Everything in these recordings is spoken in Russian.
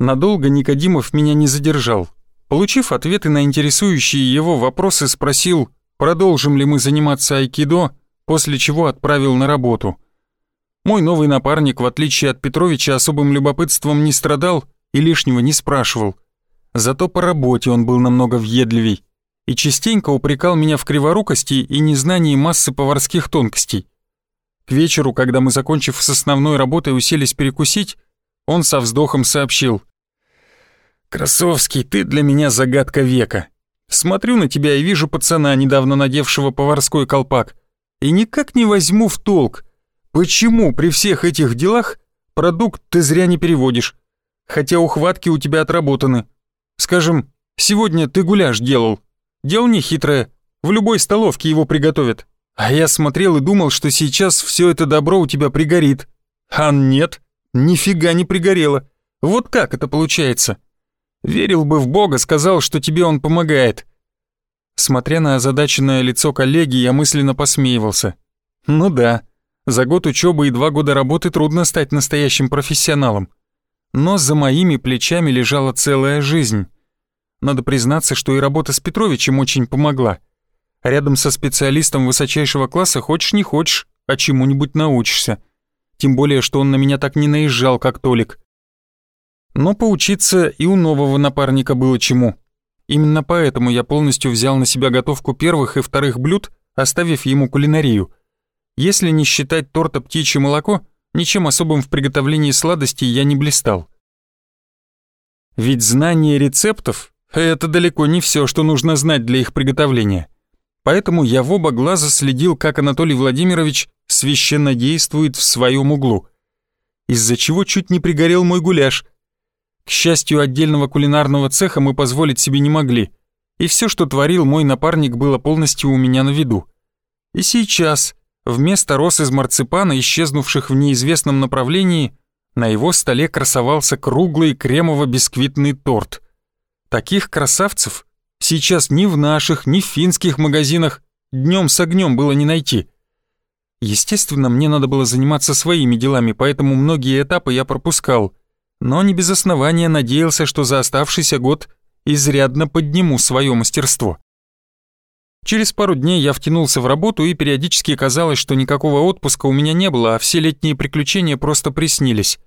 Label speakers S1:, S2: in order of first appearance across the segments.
S1: Надолго Никодимов меня не задержал. Получив ответы на интересующие его вопросы, спросил, продолжим ли мы заниматься айкидо, после чего отправил на работу. Мой новый напарник, в отличие от Петровича, особым любопытством не страдал и лишнего не спрашивал. Зато по работе он был намного въедливей и частенько упрекал меня в криворукости и незнании массы поварских тонкостей. К вечеру, когда мы, закончив с основной работой, уселись перекусить, он со вздохом сообщил. «Красовский, ты для меня загадка века. Смотрю на тебя и вижу пацана, недавно надевшего поварской колпак, и никак не возьму в толк, почему при всех этих делах продукт ты зря не переводишь, хотя ухватки у тебя отработаны. Скажем, сегодня ты гуляш делал. Дело не хитрое, в любой столовке его приготовят. А я смотрел и думал, что сейчас все это добро у тебя пригорит. А нет, нифига не пригорело. Вот как это получается? Верил бы в Бога, сказал, что тебе он помогает. Смотря на озадаченное лицо коллеги, я мысленно посмеивался. Ну да, за год учебы и два года работы трудно стать настоящим профессионалом. Но за моими плечами лежала целая жизнь. Надо признаться, что и работа с Петровичем очень помогла. Рядом со специалистом высочайшего класса хочешь не хочешь, а чему-нибудь научишься. Тем более, что он на меня так не наезжал, как Толик. Но поучиться и у нового напарника было чему. Именно поэтому я полностью взял на себя готовку первых и вторых блюд, оставив ему кулинарию. Если не считать торта «Птичье молоко», ничем особым в приготовлении сладостей я не блистал. Ведь знание рецептов — это далеко не все, что нужно знать для их приготовления. Поэтому я в оба глаза следил, как Анатолий Владимирович священно действует в своем углу. Из-за чего чуть не пригорел мой гуляш — к счастью, отдельного кулинарного цеха мы позволить себе не могли, и все, что творил мой напарник, было полностью у меня на виду. И сейчас, вместо роз из марципана, исчезнувших в неизвестном направлении, на его столе красовался круглый кремово-бисквитный торт. Таких красавцев сейчас ни в наших, ни в финских магазинах днем с огнем было не найти. Естественно, мне надо было заниматься своими делами, поэтому многие этапы я пропускал — но не без основания надеялся, что за оставшийся год изрядно подниму свое мастерство. Через пару дней я втянулся в работу, и периодически казалось, что никакого отпуска у меня не было, а все летние приключения просто приснились.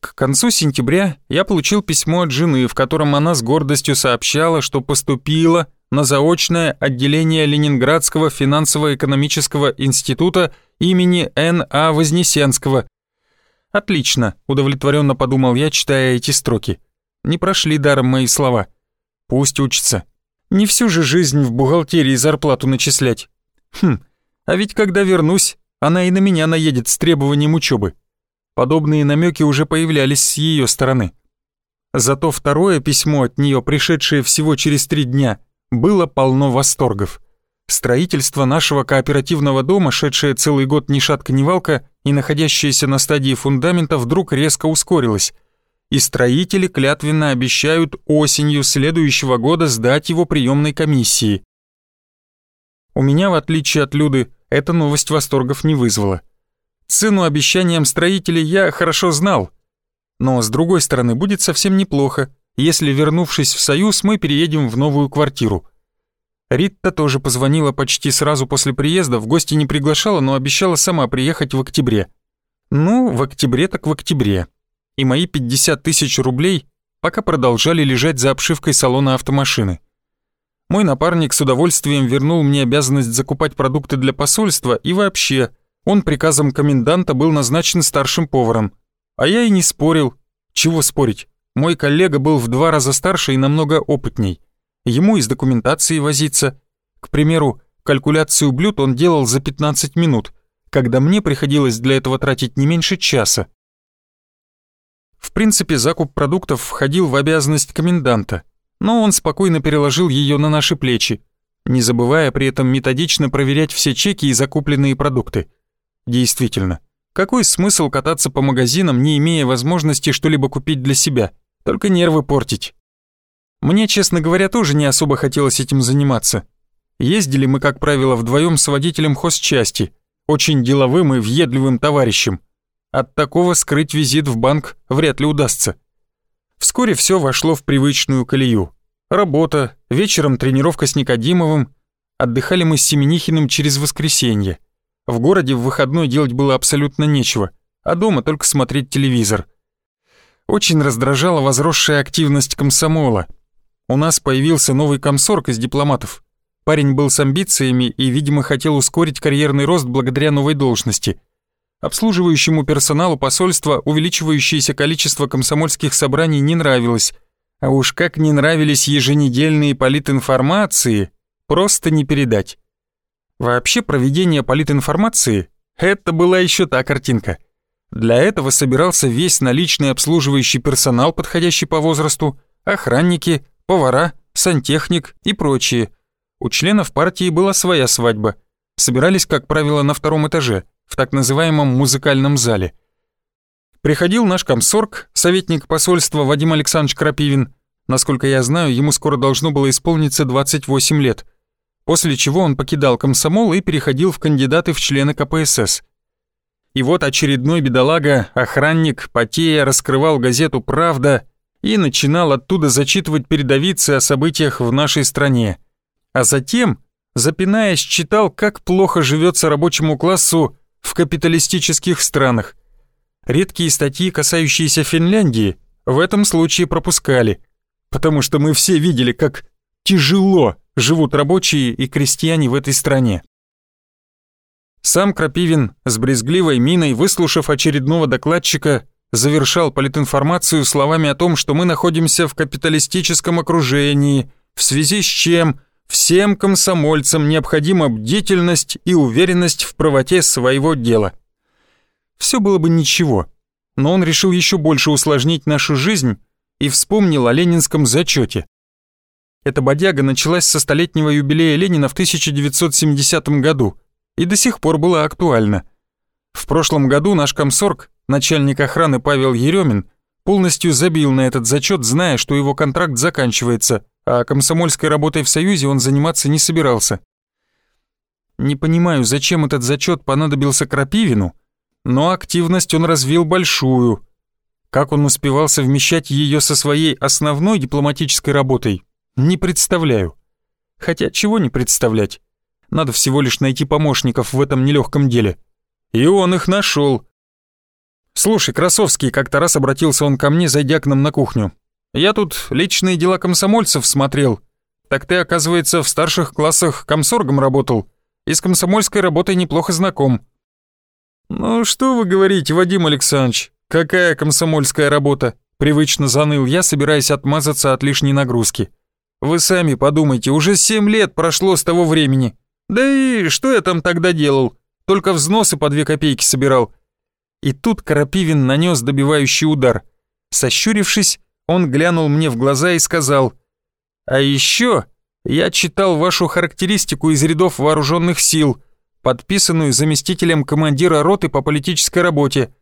S1: К концу сентября я получил письмо от жены, в котором она с гордостью сообщала, что поступила на заочное отделение Ленинградского финансово-экономического института имени Н.А. Вознесенского «Отлично», — удовлетворенно подумал я, читая эти строки. Не прошли даром мои слова. Пусть учится. Не всю же жизнь в бухгалтерии зарплату начислять. Хм, а ведь когда вернусь, она и на меня наедет с требованием учебы. Подобные намеки уже появлялись с ее стороны. Зато второе письмо от нее, пришедшее всего через три дня, было полно восторгов. Строительство нашего кооперативного дома, шедшее целый год ни шатка ни валка и находящееся на стадии фундамента, вдруг резко ускорилось. И строители клятвенно обещают осенью следующего года сдать его приемной комиссии. У меня, в отличие от Люды, эта новость восторгов не вызвала. Цену обещаниям строителей я хорошо знал. Но, с другой стороны, будет совсем неплохо, если, вернувшись в Союз, мы переедем в новую квартиру – Ритта тоже позвонила почти сразу после приезда, в гости не приглашала, но обещала сама приехать в октябре. Ну, в октябре так в октябре. И мои 50 тысяч рублей пока продолжали лежать за обшивкой салона автомашины. Мой напарник с удовольствием вернул мне обязанность закупать продукты для посольства и вообще, он приказом коменданта был назначен старшим поваром. А я и не спорил. Чего спорить? Мой коллега был в два раза старше и намного опытней ему из документации возиться. К примеру, калькуляцию блюд он делал за 15 минут, когда мне приходилось для этого тратить не меньше часа. В принципе, закуп продуктов входил в обязанность коменданта, но он спокойно переложил ее на наши плечи, не забывая при этом методично проверять все чеки и закупленные продукты. Действительно, какой смысл кататься по магазинам, не имея возможности что-либо купить для себя, только нервы портить? Мне, честно говоря, тоже не особо хотелось этим заниматься. Ездили мы, как правило, вдвоем с водителем хозчасти, очень деловым и въедливым товарищем. От такого скрыть визит в банк вряд ли удастся. Вскоре все вошло в привычную колею. Работа, вечером тренировка с Никодимовым. Отдыхали мы с Семенихиным через воскресенье. В городе в выходной делать было абсолютно нечего, а дома только смотреть телевизор. Очень раздражала возросшая активность комсомола. У нас появился новый комсорг из дипломатов. Парень был с амбициями и, видимо, хотел ускорить карьерный рост благодаря новой должности. Обслуживающему персоналу посольства увеличивающееся количество комсомольских собраний не нравилось, а уж как не нравились еженедельные политинформации, просто не передать. Вообще проведение политинформации — это была еще та картинка. Для этого собирался весь наличный обслуживающий персонал, подходящий по возрасту, охранники, повара, сантехник и прочие. У членов партии была своя свадьба. Собирались, как правило, на втором этаже, в так называемом музыкальном зале. Приходил наш комсорг, советник посольства Вадим Александрович Крапивин. Насколько я знаю, ему скоро должно было исполниться 28 лет после чего он покидал комсомол и переходил в кандидаты в члены КПСС. И вот очередной бедолага, охранник, потея, раскрывал газету «Правда» и начинал оттуда зачитывать передовицы о событиях в нашей стране. А затем, запинаясь, читал, как плохо живется рабочему классу в капиталистических странах. Редкие статьи, касающиеся Финляндии, в этом случае пропускали, потому что мы все видели, как тяжело живут рабочие и крестьяне в этой стране. Сам Крапивин с брезгливой миной, выслушав очередного докладчика, завершал политинформацию словами о том, что мы находимся в капиталистическом окружении, в связи с чем всем комсомольцам необходима бдительность и уверенность в правоте своего дела. Все было бы ничего, но он решил еще больше усложнить нашу жизнь и вспомнил о ленинском зачете. Эта бодяга началась со столетнего юбилея Ленина в 1970 году и до сих пор была актуальна. В прошлом году наш комсорг, начальник охраны Павел Еремин, полностью забил на этот зачет, зная, что его контракт заканчивается, а комсомольской работой в Союзе он заниматься не собирался. Не понимаю, зачем этот зачет понадобился Крапивину, но активность он развил большую. Как он успевал совмещать ее со своей основной дипломатической работой, не представляю. Хотя чего не представлять? Надо всего лишь найти помощников в этом нелегком деле. И он их нашел. Слушай, Красовский, как-то раз обратился он ко мне, зайдя к нам на кухню. Я тут личные дела комсомольцев смотрел. Так ты, оказывается, в старших классах комсоргом работал. И с комсомольской работой неплохо знаком. Ну что вы говорите, Вадим Александрович, какая комсомольская работа? Привычно заныл я, собираясь отмазаться от лишней нагрузки. Вы сами подумайте, уже семь лет прошло с того времени. Да и что я там тогда делал? Только взносы по две копейки собирал. И тут Карапивин нанес добивающий удар. Сощурившись, он глянул мне в глаза и сказал, «А еще я читал вашу характеристику из рядов вооруженных сил, подписанную заместителем командира роты по политической работе».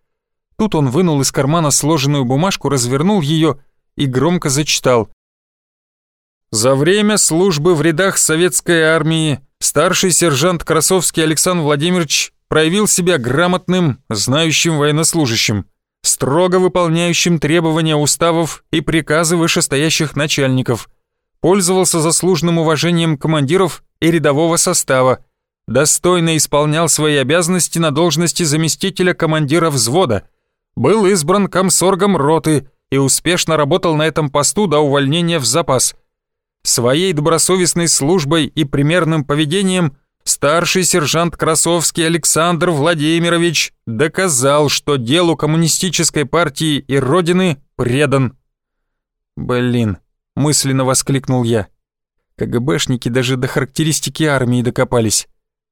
S1: Тут он вынул из кармана сложенную бумажку, развернул ее и громко зачитал. За время службы в рядах советской армии старший сержант Красовский Александр Владимирович проявил себя грамотным, знающим военнослужащим, строго выполняющим требования уставов и приказы вышестоящих начальников, пользовался заслуженным уважением командиров и рядового состава, достойно исполнял свои обязанности на должности заместителя командира взвода, был избран комсоргом роты и успешно работал на этом посту до увольнения в запас – Своей добросовестной службой и примерным поведением старший сержант Красовский Александр Владимирович доказал, что делу коммунистической партии и Родины предан. «Блин», — мысленно воскликнул я. КГБшники даже до характеристики армии докопались.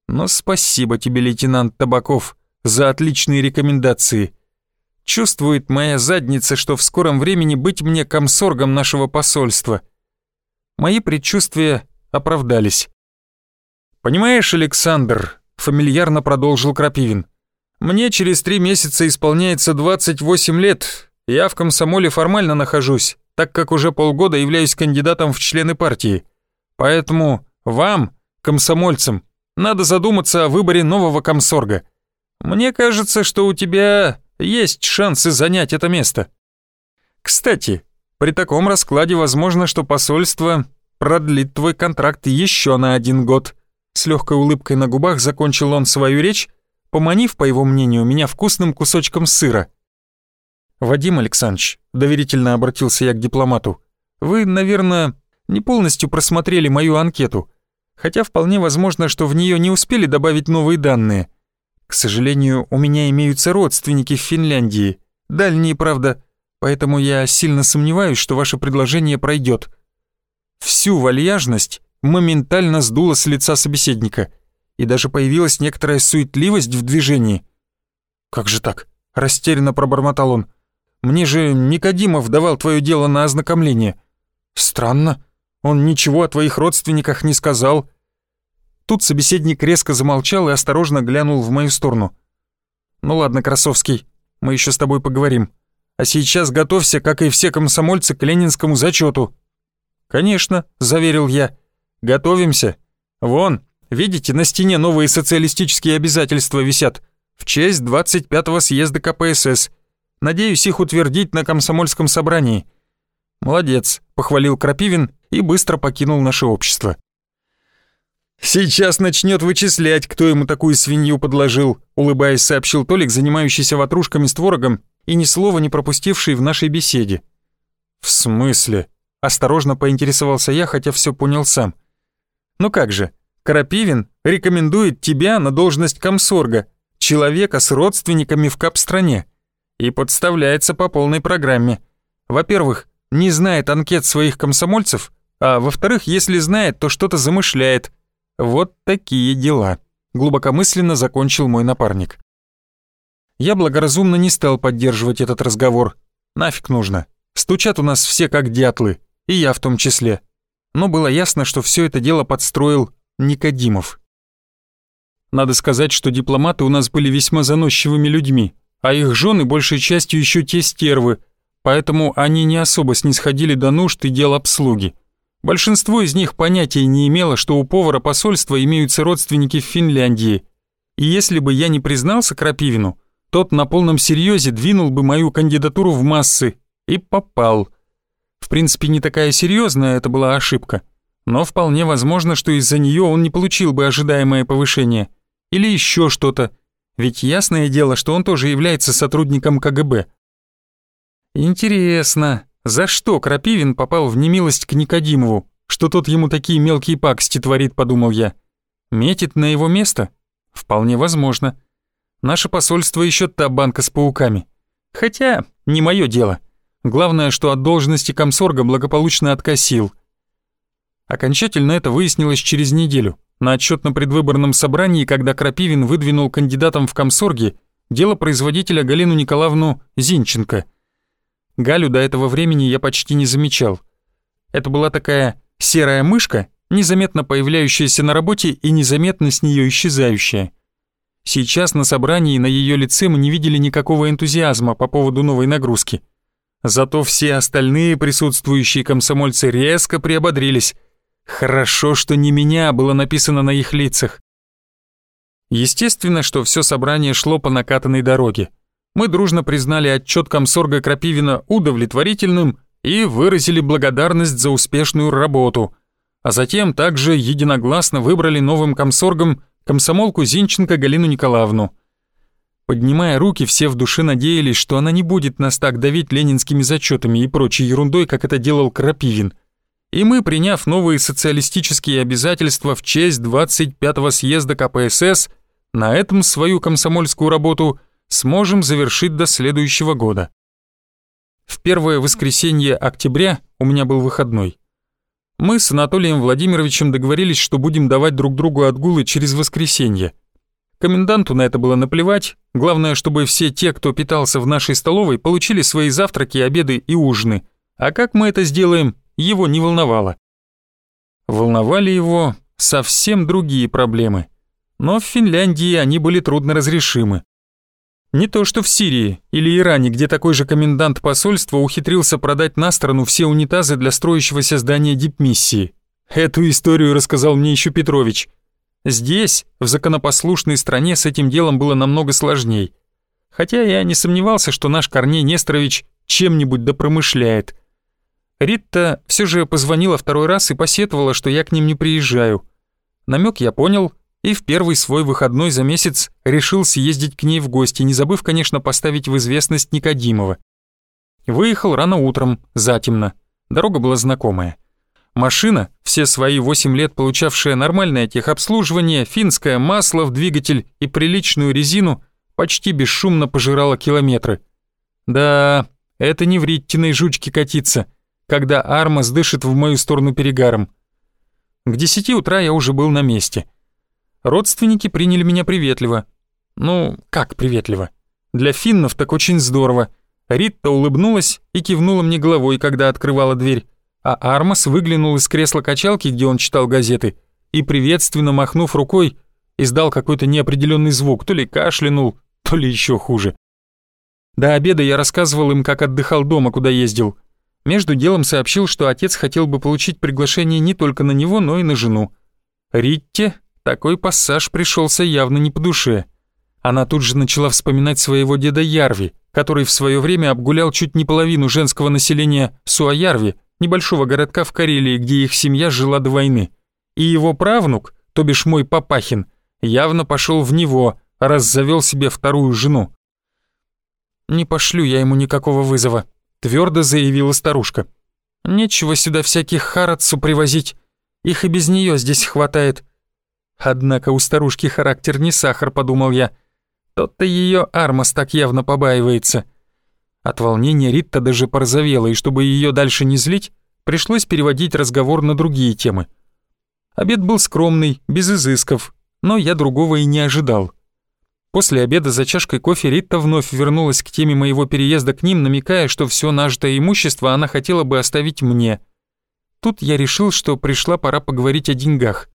S1: Но спасибо тебе, лейтенант Табаков, за отличные рекомендации. Чувствует моя задница, что в скором времени быть мне комсоргом нашего посольства — Мои предчувствия оправдались. «Понимаешь, Александр», — фамильярно продолжил Крапивин, «мне через три месяца исполняется 28 лет, я в комсомоле формально нахожусь, так как уже полгода являюсь кандидатом в члены партии. Поэтому вам, комсомольцам, надо задуматься о выборе нового комсорга. Мне кажется, что у тебя есть шансы занять это место. Кстати, При таком раскладе возможно, что посольство продлит твой контракт еще на один год. С легкой улыбкой на губах закончил он свою речь, поманив, по его мнению, меня вкусным кусочком сыра. «Вадим Александрович», — доверительно обратился я к дипломату, «вы, наверное, не полностью просмотрели мою анкету, хотя вполне возможно, что в нее не успели добавить новые данные. К сожалению, у меня имеются родственники в Финляндии, дальние, правда, поэтому я сильно сомневаюсь, что ваше предложение пройдет. Всю вальяжность моментально сдуло с лица собеседника, и даже появилась некоторая суетливость в движении. «Как же так?» — растерянно пробормотал он. «Мне же Никодимов давал твое дело на ознакомление». «Странно. Он ничего о твоих родственниках не сказал». Тут собеседник резко замолчал и осторожно глянул в мою сторону. «Ну ладно, Красовский, мы еще с тобой поговорим. А сейчас готовься, как и все комсомольцы, к ленинскому зачету. «Конечно», — заверил я. «Готовимся. Вон, видите, на стене новые социалистические обязательства висят. В честь 25-го съезда КПСС. Надеюсь их утвердить на комсомольском собрании». «Молодец», — похвалил Крапивин и быстро покинул наше общество. «Сейчас начнет вычислять, кто ему такую свинью подложил», улыбаясь, сообщил Толик, занимающийся ватрушками с творогом и ни слова не пропустивший в нашей беседе. «В смысле?» — осторожно поинтересовался я, хотя все понял сам. «Ну как же, Крапивин рекомендует тебя на должность комсорга, человека с родственниками в кап-стране, и подставляется по полной программе. Во-первых, не знает анкет своих комсомольцев, а во-вторых, если знает, то что-то замышляет. Вот такие дела», — глубокомысленно закончил мой напарник. Я благоразумно не стал поддерживать этот разговор. Нафиг нужно. Стучат у нас все как дятлы, и я в том числе. Но было ясно, что все это дело подстроил Никодимов. Надо сказать, что дипломаты у нас были весьма заносчивыми людьми, а их жены большей частью еще те стервы, поэтому они не особо снисходили до нужд и дел обслуги. Большинство из них понятия не имело, что у повара посольства имеются родственники в Финляндии. И если бы я не признался Крапивину, тот на полном серьезе двинул бы мою кандидатуру в массы и попал. В принципе, не такая серьезная это была ошибка, но вполне возможно, что из-за нее он не получил бы ожидаемое повышение. Или еще что-то, ведь ясное дело, что он тоже является сотрудником КГБ. Интересно, за что Крапивин попал в немилость к Никодимову, что тот ему такие мелкие пакости творит, подумал я. Метит на его место? Вполне возможно. Наше посольство еще та банка с пауками. Хотя, не мое дело. Главное, что от должности комсорга благополучно откосил. Окончательно это выяснилось через неделю, на отчетно-предвыборном собрании, когда Крапивин выдвинул кандидатом в комсорги дело производителя Галину Николаевну Зинченко. Галю до этого времени я почти не замечал. Это была такая серая мышка, незаметно появляющаяся на работе и незаметно с нее исчезающая. Сейчас на собрании на ее лице мы не видели никакого энтузиазма по поводу новой нагрузки. Зато все остальные присутствующие комсомольцы резко приободрились. Хорошо, что не меня было написано на их лицах. Естественно, что все собрание шло по накатанной дороге. Мы дружно признали отчет комсорга Крапивина удовлетворительным и выразили благодарность за успешную работу, а затем также единогласно выбрали новым комсоргом комсомолку Зинченко Галину Николаевну. Поднимая руки, все в душе надеялись, что она не будет нас так давить ленинскими зачетами и прочей ерундой, как это делал Крапивин. И мы, приняв новые социалистические обязательства в честь 25-го съезда КПСС, на этом свою комсомольскую работу сможем завершить до следующего года. В первое воскресенье октября у меня был выходной. Мы с Анатолием Владимировичем договорились, что будем давать друг другу отгулы через воскресенье. Коменданту на это было наплевать, главное, чтобы все те, кто питался в нашей столовой, получили свои завтраки, обеды и ужины. А как мы это сделаем, его не волновало. Волновали его совсем другие проблемы. Но в Финляндии они были трудно разрешимы. Не то что в Сирии или Иране, где такой же комендант посольства ухитрился продать на сторону все унитазы для строящегося здания дипмиссии. Эту историю рассказал мне еще Петрович. Здесь, в законопослушной стране, с этим делом было намного сложней. Хотя я не сомневался, что наш Корней Несторович чем-нибудь допромышляет. Ритта все же позвонила второй раз и посетовала, что я к ним не приезжаю. Намек я понял, и в первый свой выходной за месяц решил съездить к ней в гости, не забыв, конечно, поставить в известность Никодимова. Выехал рано утром, затемно. Дорога была знакомая. Машина, все свои 8 лет получавшая нормальное техобслуживание, финское масло в двигатель и приличную резину, почти бесшумно пожирала километры. Да, это не в Риттиной жучке катиться, когда Армас дышит в мою сторону перегаром. К десяти утра я уже был на месте. Родственники приняли меня приветливо. Ну, как приветливо? Для финнов так очень здорово. Ритта улыбнулась и кивнула мне головой, когда открывала дверь, а Армас выглянул из кресла качалки, где он читал газеты, и, приветственно махнув рукой, издал какой-то неопределенный звук, то ли кашлянул, то ли еще хуже. До обеда я рассказывал им, как отдыхал дома, куда ездил. Между делом сообщил, что отец хотел бы получить приглашение не только на него, но и на жену. Ритте такой пассаж пришелся явно не по душе. Она тут же начала вспоминать своего деда Ярви, который в свое время обгулял чуть не половину женского населения Суаярви, небольшого городка в Карелии, где их семья жила до войны. И его правнук, то бишь мой Папахин, явно пошел в него, раз завел себе вторую жену. «Не пошлю я ему никакого вызова», — твердо заявила старушка. «Нечего сюда всяких харацу привозить, их и без нее здесь хватает. Однако у старушки характер не сахар, подумал я. Тот-то ее Армас так явно побаивается. От волнения Ритта даже порозовела, и чтобы ее дальше не злить, пришлось переводить разговор на другие темы. Обед был скромный, без изысков, но я другого и не ожидал. После обеда за чашкой кофе Ритта вновь вернулась к теме моего переезда к ним, намекая, что все нажитое имущество она хотела бы оставить мне. Тут я решил, что пришла пора поговорить о деньгах.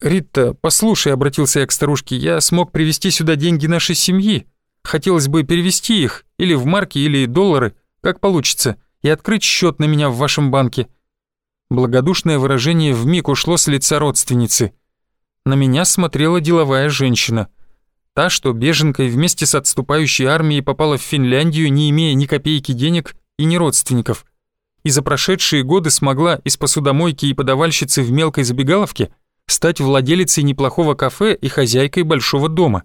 S1: «Рита, послушай», — обратился я к старушке, — «я смог привезти сюда деньги нашей семьи. Хотелось бы перевести их, или в марки, или доллары, как получится, и открыть счет на меня в вашем банке». Благодушное выражение вмиг ушло с лица родственницы. На меня смотрела деловая женщина. Та, что беженкой вместе с отступающей армией попала в Финляндию, не имея ни копейки денег и ни родственников. И за прошедшие годы смогла из посудомойки и подавальщицы в мелкой забегаловке – стать владелицей неплохого кафе и хозяйкой большого дома.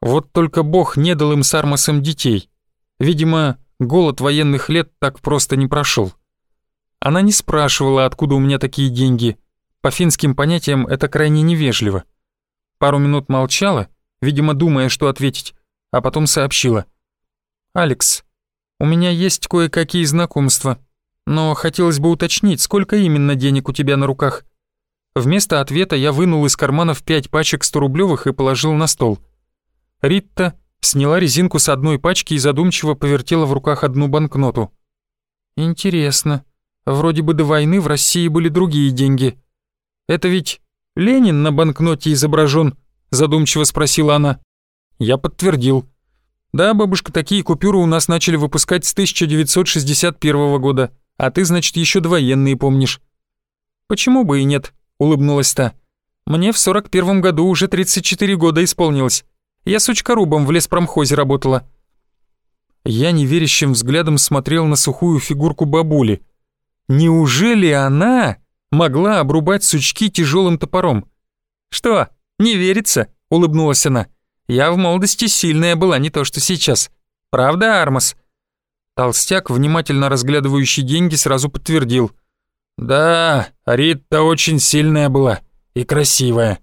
S1: Вот только Бог не дал им с Армасом детей. Видимо, голод военных лет так просто не прошел. Она не спрашивала, откуда у меня такие деньги. По финским понятиям это крайне невежливо. Пару минут молчала, видимо, думая, что ответить, а потом сообщила. «Алекс, у меня есть кое-какие знакомства, но хотелось бы уточнить, сколько именно денег у тебя на руках?» Вместо ответа я вынул из карманов пять пачек 100-рублевых и положил на стол. Ритта сняла резинку с одной пачки и задумчиво повертела в руках одну банкноту. «Интересно. Вроде бы до войны в России были другие деньги. Это ведь Ленин на банкноте изображен?» задумчиво спросила она. Я подтвердил. «Да, бабушка, такие купюры у нас начали выпускать с 1961 года, а ты, значит, еще довоенные помнишь». «Почему бы и нет?» улыбнулась та. «Мне в сорок первом году уже 34 года исполнилось. Я сучкорубом в леспромхозе работала». Я неверящим взглядом смотрел на сухую фигурку бабули. Неужели она могла обрубать сучки тяжелым топором? «Что, не верится?» — улыбнулась она. «Я в молодости сильная была, не то что сейчас. Правда, Армас?» Толстяк, внимательно разглядывающий деньги, сразу подтвердил. «Да, Рита очень сильная была и красивая».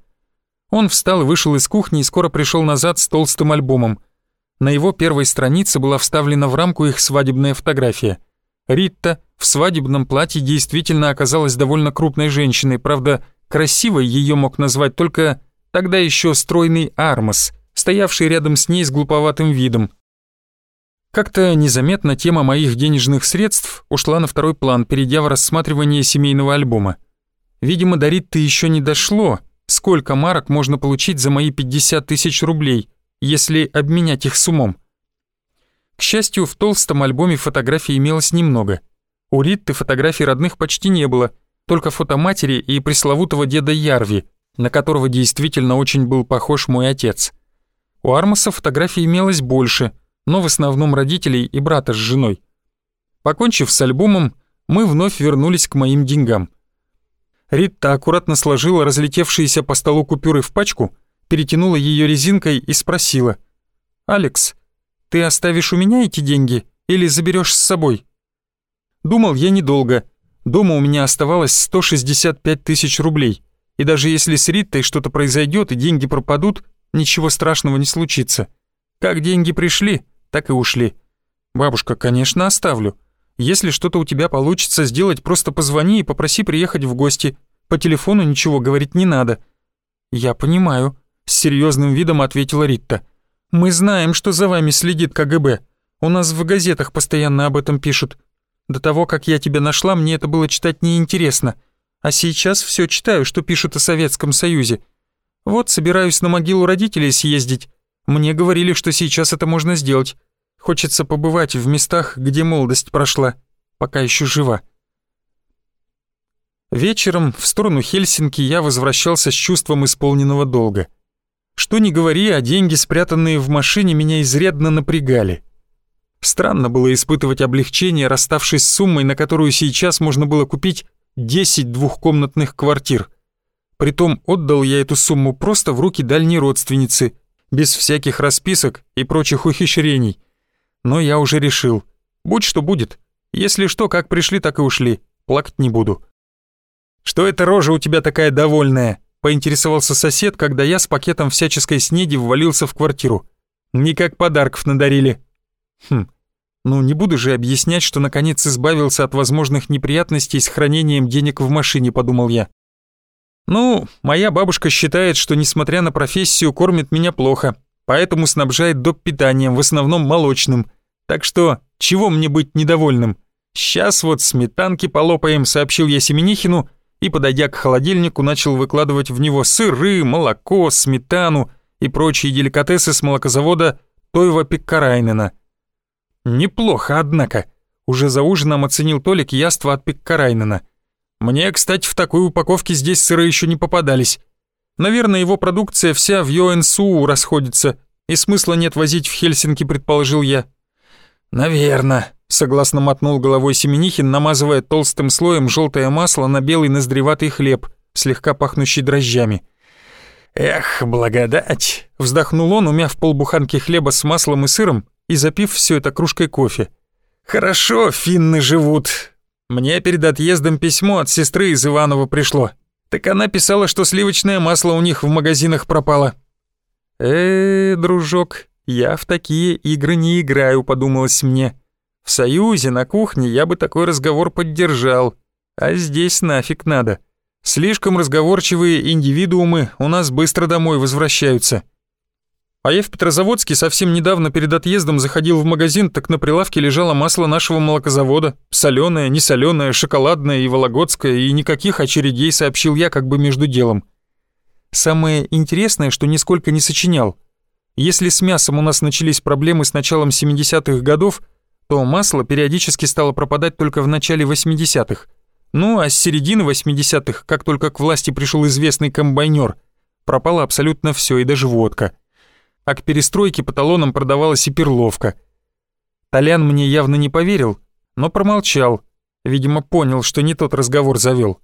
S1: Он встал вышел из кухни и скоро пришел назад с толстым альбомом. На его первой странице была вставлена в рамку их свадебная фотография. Рита в свадебном платье действительно оказалась довольно крупной женщиной, правда, красивой ее мог назвать только тогда еще стройный Армас, стоявший рядом с ней с глуповатым видом. Как-то незаметно тема моих денежных средств ушла на второй план, перейдя в рассматривание семейного альбома. Видимо, до Ритты еще не дошло, сколько марок можно получить за мои 50 тысяч рублей, если обменять их с умом. К счастью, в толстом альбоме фотографий имелось немного. У Ритты фотографий родных почти не было, только фото матери и пресловутого деда Ярви, на которого действительно очень был похож мой отец. У Армаса фотографий имелось больше — но в основном родителей и брата с женой. Покончив с альбомом, мы вновь вернулись к моим деньгам. Рита аккуратно сложила разлетевшиеся по столу купюры в пачку, перетянула ее резинкой и спросила. «Алекс, ты оставишь у меня эти деньги или заберешь с собой?» Думал я недолго. Дома у меня оставалось 165 тысяч рублей. И даже если с Риттой что-то произойдет и деньги пропадут, ничего страшного не случится. Как деньги пришли, так и ушли. Бабушка, конечно, оставлю. Если что-то у тебя получится сделать, просто позвони и попроси приехать в гости. По телефону ничего говорить не надо». «Я понимаю», — с серьезным видом ответила Ритта. «Мы знаем, что за вами следит КГБ. У нас в газетах постоянно об этом пишут. До того, как я тебя нашла, мне это было читать неинтересно. А сейчас все читаю, что пишут о Советском Союзе. Вот собираюсь на могилу родителей съездить. Мне говорили, что сейчас это можно сделать. Хочется побывать в местах, где молодость прошла, пока еще жива. Вечером в сторону Хельсинки я возвращался с чувством исполненного долга. Что ни говори, а деньги, спрятанные в машине, меня изрядно напрягали. Странно было испытывать облегчение, расставшись с суммой, на которую сейчас можно было купить 10 двухкомнатных квартир. Притом отдал я эту сумму просто в руки дальней родственницы, без всяких расписок и прочих ухищрений. Но я уже решил. Будь что будет. Если что, как пришли, так и ушли. Плакать не буду. «Что эта рожа у тебя такая довольная?» — поинтересовался сосед, когда я с пакетом всяческой снеди ввалился в квартиру. «Никак подарков надарили». «Хм, ну не буду же объяснять, что наконец избавился от возможных неприятностей с хранением денег в машине», — подумал я. «Ну, моя бабушка считает, что, несмотря на профессию, кормит меня плохо, поэтому снабжает доп. питанием, в основном молочным. Так что, чего мне быть недовольным? Сейчас вот сметанки полопаем, сообщил я Семенихину и, подойдя к холодильнику, начал выкладывать в него сыры, молоко, сметану и прочие деликатесы с молокозавода Тойва Пиккарайнена. Неплохо, однако. Уже за ужином оценил Толик яство от Пиккарайнена. Мне, кстати, в такой упаковке здесь сыры еще не попадались. Наверное, его продукция вся в Йоэнсу расходится, и смысла нет возить в Хельсинки, предположил я. «Наверно», — согласно мотнул головой Семенихин, намазывая толстым слоем желтое масло на белый ноздреватый хлеб, слегка пахнущий дрожжами. «Эх, благодать!» — вздохнул он, умяв полбуханки хлеба с маслом и сыром и запив все это кружкой кофе. «Хорошо финны живут. Мне перед отъездом письмо от сестры из Иванова пришло. Так она писала, что сливочное масло у них в магазинах пропало». «Э, дружок, я в такие игры не играю, подумалось мне. В Союзе, на кухне я бы такой разговор поддержал, а здесь нафиг надо. Слишком разговорчивые индивидуумы у нас быстро домой возвращаются. А я в Петрозаводске совсем недавно перед отъездом заходил в магазин, так на прилавке лежало масло нашего молокозавода. Солёное, несолёное, шоколадное и вологодское, и никаких очередей сообщил я как бы между делом. Самое интересное, что нисколько не сочинял – если с мясом у нас начались проблемы с началом 70-х годов, то масло периодически стало пропадать только в начале 80-х. Ну, а с середины 80-х, как только к власти пришел известный комбайнер, пропало абсолютно все и даже водка. А к перестройке по талонам продавалась и перловка. Толян мне явно не поверил, но промолчал, видимо, понял, что не тот разговор завел.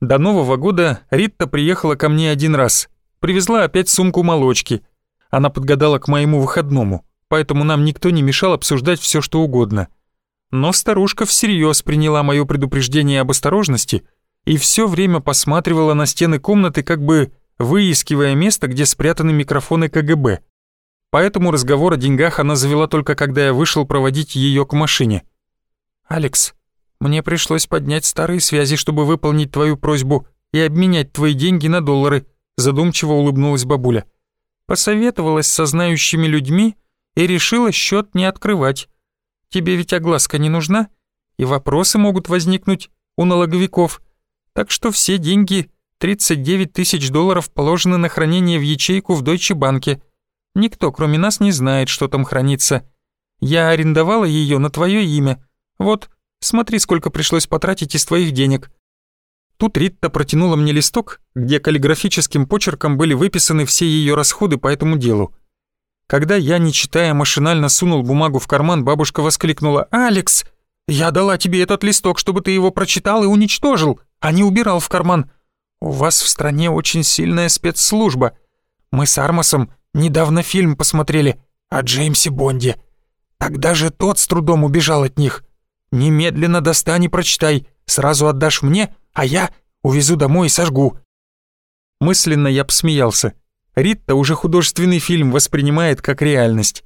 S1: До Нового года Ритта приехала ко мне один раз — Привезла опять сумку молочки. Она подгадала к моему выходному, поэтому нам никто не мешал обсуждать все, что угодно. Но старушка всерьез приняла мое предупреждение об осторожности и все время посматривала на стены комнаты, как бы выискивая место, где спрятаны микрофоны КГБ. Поэтому разговор о деньгах она завела только когда я вышел проводить ее к машине. «Алекс, мне пришлось поднять старые связи, чтобы выполнить твою просьбу и обменять твои деньги на доллары», задумчиво улыбнулась бабуля. Посоветовалась со знающими людьми и решила счет не открывать. Тебе ведь огласка не нужна, и вопросы могут возникнуть у налоговиков. Так что все деньги, 39 тысяч долларов, положены на хранение в ячейку в Дойче банке. Никто, кроме нас, не знает, что там хранится. Я арендовала ее на твое имя. Вот, смотри, сколько пришлось потратить из твоих денег. Тут Ритта протянула мне листок, где каллиграфическим почерком были выписаны все ее расходы по этому делу. Когда я, не читая, машинально сунул бумагу в карман, бабушка воскликнула «Алекс, я дала тебе этот листок, чтобы ты его прочитал и уничтожил, а не убирал в карман. У вас в стране очень сильная спецслужба. Мы с Армасом недавно фильм посмотрели о Джеймсе Бонде. Тогда же тот с трудом убежал от них. Немедленно достань и прочитай, сразу отдашь мне, а я увезу домой и сожгу». Мысленно я посмеялся. Ритта уже художественный фильм воспринимает как реальность.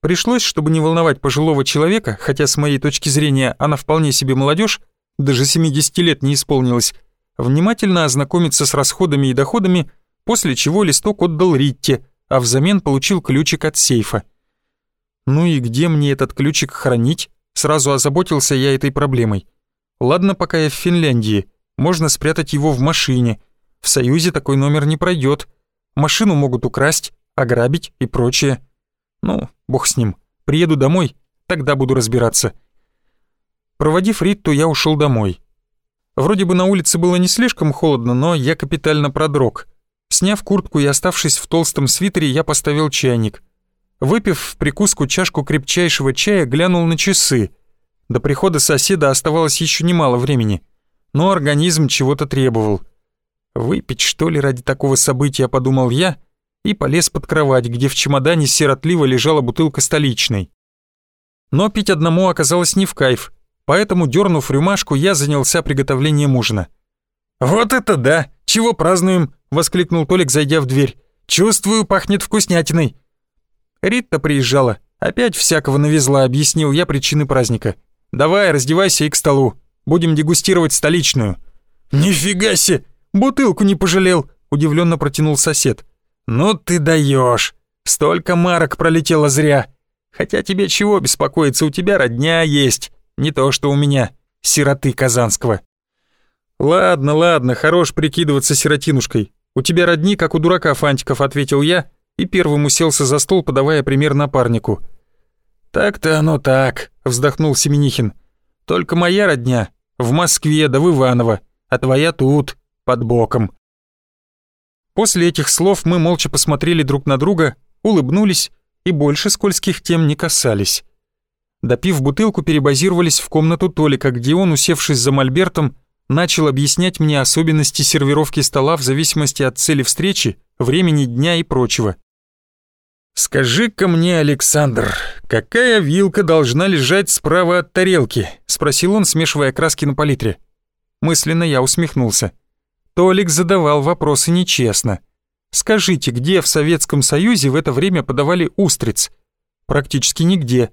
S1: Пришлось, чтобы не волновать пожилого человека, хотя с моей точки зрения она вполне себе молодежь, даже 70 лет не исполнилось, внимательно ознакомиться с расходами и доходами, после чего листок отдал Ритте, а взамен получил ключик от сейфа. Ну и где мне этот ключик хранить? Сразу озаботился я этой проблемой. Ладно, пока я в Финляндии, можно спрятать его в машине. В Союзе такой номер не пройдет. Машину могут украсть, ограбить и прочее. Ну, бог с ним. Приеду домой, тогда буду разбираться. Проводив Ритту, я ушел домой. Вроде бы на улице было не слишком холодно, но я капитально продрог. Сняв куртку и оставшись в толстом свитере, я поставил чайник. Выпив в прикуску чашку крепчайшего чая, глянул на часы. До прихода соседа оставалось еще немало времени, но организм чего-то требовал. «Выпить, что ли, ради такого события?» — подумал я и полез под кровать, где в чемодане сиротливо лежала бутылка столичной. Но пить одному оказалось не в кайф, поэтому, дернув рюмашку, я занялся приготовлением ужина. «Вот это да! Чего празднуем?» — воскликнул Толик, зайдя в дверь. «Чувствую, пахнет вкуснятиной». Ритта приезжала. Опять всякого навезла, объяснил я причины праздника. Давай, раздевайся и к столу. Будем дегустировать столичную. Нифига себе! Бутылку не пожалел, удивленно протянул сосед. Ну ты даешь. Столько марок пролетело зря. Хотя тебе чего беспокоиться, у тебя родня есть. Не то, что у меня, сироты Казанского. Ладно, ладно, хорош прикидываться сиротинушкой. У тебя родни, как у дурака Фантиков, ответил я и первым уселся за стол, подавая пример напарнику. «Так-то оно так», — вздохнул Семенихин. «Только моя родня в Москве да в Иваново, а твоя тут, под боком». После этих слов мы молча посмотрели друг на друга, улыбнулись и больше скользких тем не касались. Допив бутылку, перебазировались в комнату Толика, где он, усевшись за мольбертом, начал объяснять мне особенности сервировки стола в зависимости от цели встречи, времени дня и прочего. «Скажи-ка мне, Александр, какая вилка должна лежать справа от тарелки?» — спросил он, смешивая краски на палитре. Мысленно я усмехнулся. Толик задавал вопросы нечестно. «Скажите, где в Советском Союзе в это время подавали устриц?» «Практически нигде.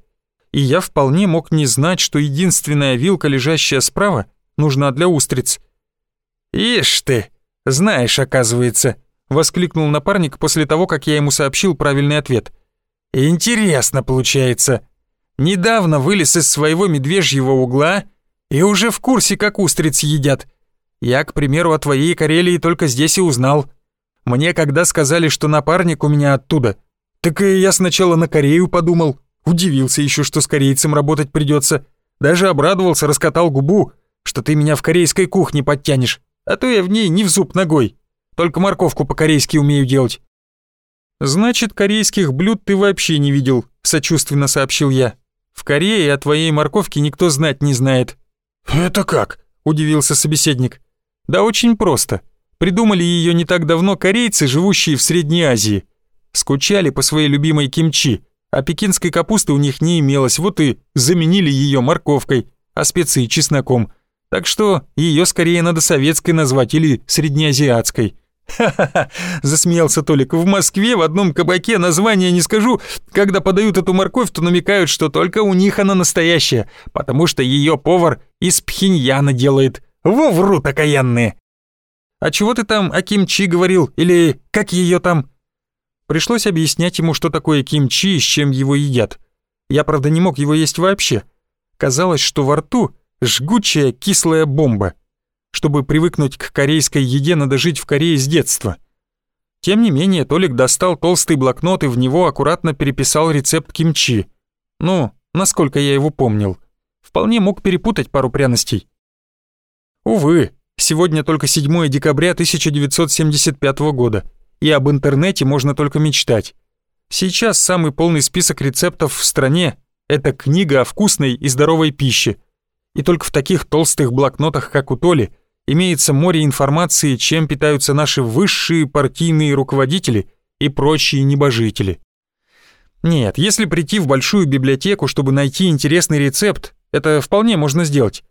S1: И я вполне мог не знать, что единственная вилка, лежащая справа, нужна для устриц». «Ишь ты, знаешь, оказывается», — воскликнул напарник после того, как я ему сообщил правильный ответ. «Интересно получается. Недавно вылез из своего медвежьего угла и уже в курсе, как устриц едят. Я, к примеру, о твоей Карелии только здесь и узнал. Мне когда сказали, что напарник у меня оттуда, так и я сначала на Корею подумал. Удивился еще, что с корейцем работать придется. Даже обрадовался, раскатал губу, что ты меня в корейской кухне подтянешь, а то я в ней не в зуб ногой». Только морковку по-корейски умею делать». «Значит, корейских блюд ты вообще не видел», — сочувственно сообщил я. «В Корее о твоей морковке никто знать не знает». «Это как?» — удивился собеседник. «Да очень просто. Придумали ее не так давно корейцы, живущие в Средней Азии. Скучали по своей любимой кимчи, а пекинской капусты у них не имелось, вот и заменили ее морковкой, а специи чесноком. Так что ее скорее надо советской назвать или среднеазиатской». «Ха-ха-ха!» — засмеялся Толик. «В Москве в одном кабаке, название не скажу, когда подают эту морковь, то намекают, что только у них она настоящая, потому что ее повар из пхеньяна делает. Во врут окаянные!» «А чего ты там о кимчи говорил? Или как ее там?» Пришлось объяснять ему, что такое кимчи и с чем его едят. Я, правда, не мог его есть вообще. Казалось, что во рту жгучая кислая бомба — чтобы привыкнуть к корейской еде, надо жить в Корее с детства. Тем не менее, Толик достал толстый блокнот и в него аккуратно переписал рецепт кимчи. Ну, насколько я его помнил. Вполне мог перепутать пару пряностей. Увы, сегодня только 7 декабря 1975 года, и об интернете можно только мечтать. Сейчас самый полный список рецептов в стране — это книга о вкусной и здоровой пище. И только в таких толстых блокнотах, как у Толи, имеется море информации, чем питаются наши высшие партийные руководители и прочие небожители. Нет, если прийти в большую библиотеку, чтобы найти интересный рецепт, это вполне можно сделать.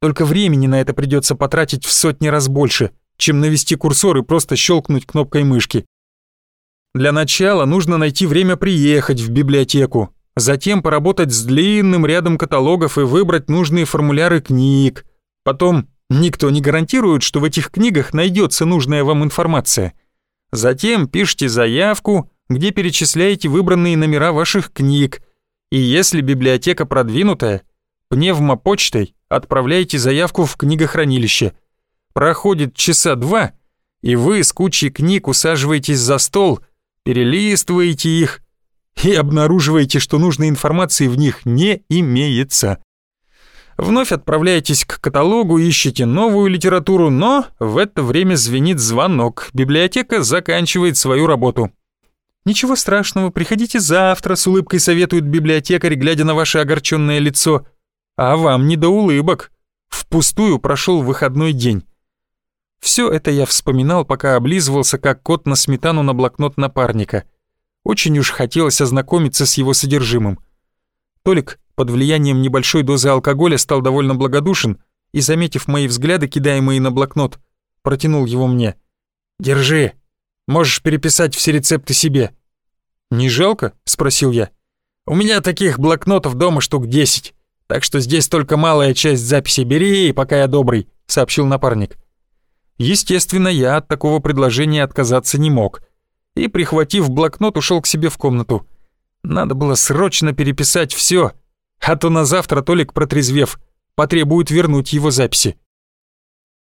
S1: Только времени на это придется потратить в сотни раз больше, чем навести курсор и просто щелкнуть кнопкой мышки. Для начала нужно найти время приехать в библиотеку, затем поработать с длинным рядом каталогов и выбрать нужные формуляры книг. Потом никто не гарантирует, что в этих книгах найдется нужная вам информация. Затем пишите заявку, где перечисляете выбранные номера ваших книг, и если библиотека продвинутая, пневмопочтой отправляете заявку в книгохранилище. Проходит часа два, и вы с кучей книг усаживаетесь за стол – перелистываете их и обнаруживаете, что нужной информации в них не имеется. Вновь отправляетесь к каталогу, ищете новую литературу, но в это время звенит звонок. Библиотека заканчивает свою работу. «Ничего страшного, приходите завтра», — с улыбкой советует библиотекарь, глядя на ваше огорченное лицо. «А вам не до улыбок. Впустую прошел выходной день. Все это я вспоминал, пока облизывался, как кот на сметану на блокнот напарника. Очень уж хотелось ознакомиться с его содержимым. Толик под влиянием небольшой дозы алкоголя стал довольно благодушен и, заметив мои взгляды, кидаемые на блокнот, протянул его мне. «Держи. Можешь переписать все рецепты себе». «Не жалко?» — спросил я. «У меня таких блокнотов дома штук десять, так что здесь только малая часть записи. Бери, пока я добрый», — сообщил напарник. Естественно, я от такого предложения отказаться не мог. И, прихватив блокнот, ушел к себе в комнату. Надо было срочно переписать все, а то на завтра Толик, протрезвев, потребует вернуть его записи.